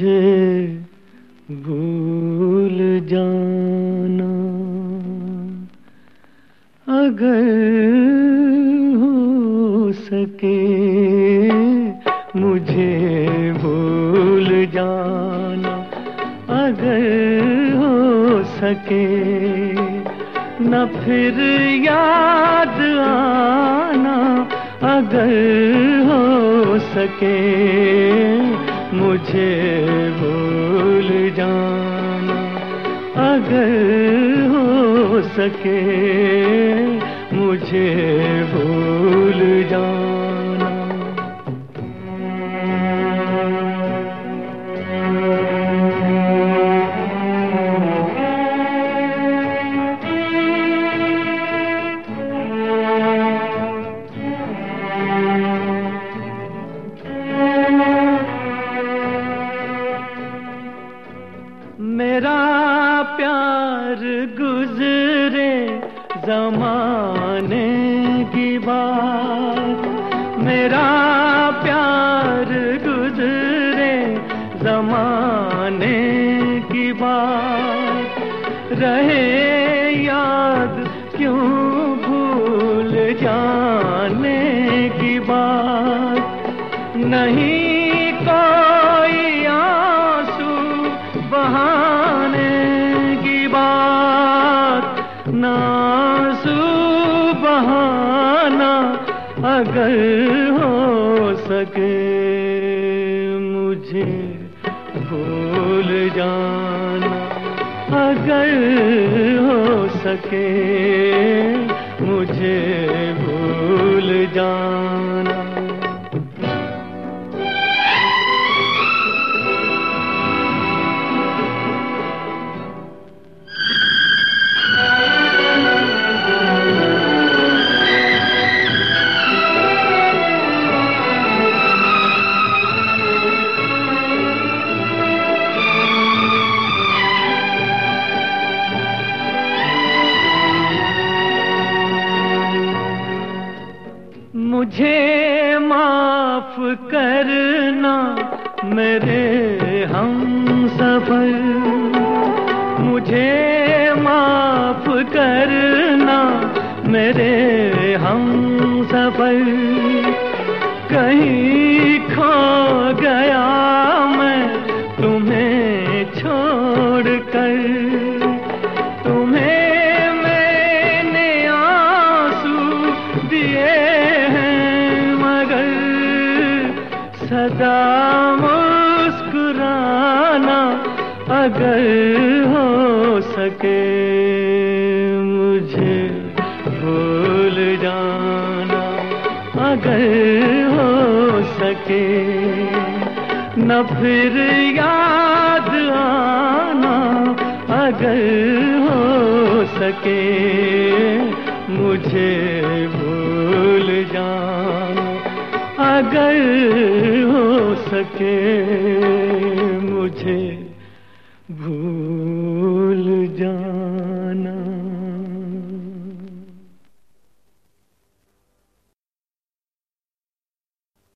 मुझे भूल जाना। अगर हो सके मुझे भूल जाना। अगर हो सके न फिर याद आना। अगर हो सके मुझे भूल जाना। अगर हो सके मुझे भूल जमाने की बात। मेरा प्यार गुजरे जमाने की बात। रहे याद क्यों भूल जाने की बात। नहीं कोई अगर हो सके। मुझे भूल जाना अगर हो सके। मुझे भूल जाना। मुझे माफ़ करना मेरे हम सफ़र। मुझे माफ़ करना मेरे हम सफ़र। कहीं खो गया मैं तुम्हें छोड़ कर सदा मुस्कुराना अगर हो सके मुझे भूल जाना, अगर हो सके। न फिर याद आना, अगर हो सके मुझे भूल जाना। अगर सके मुझे भूल जा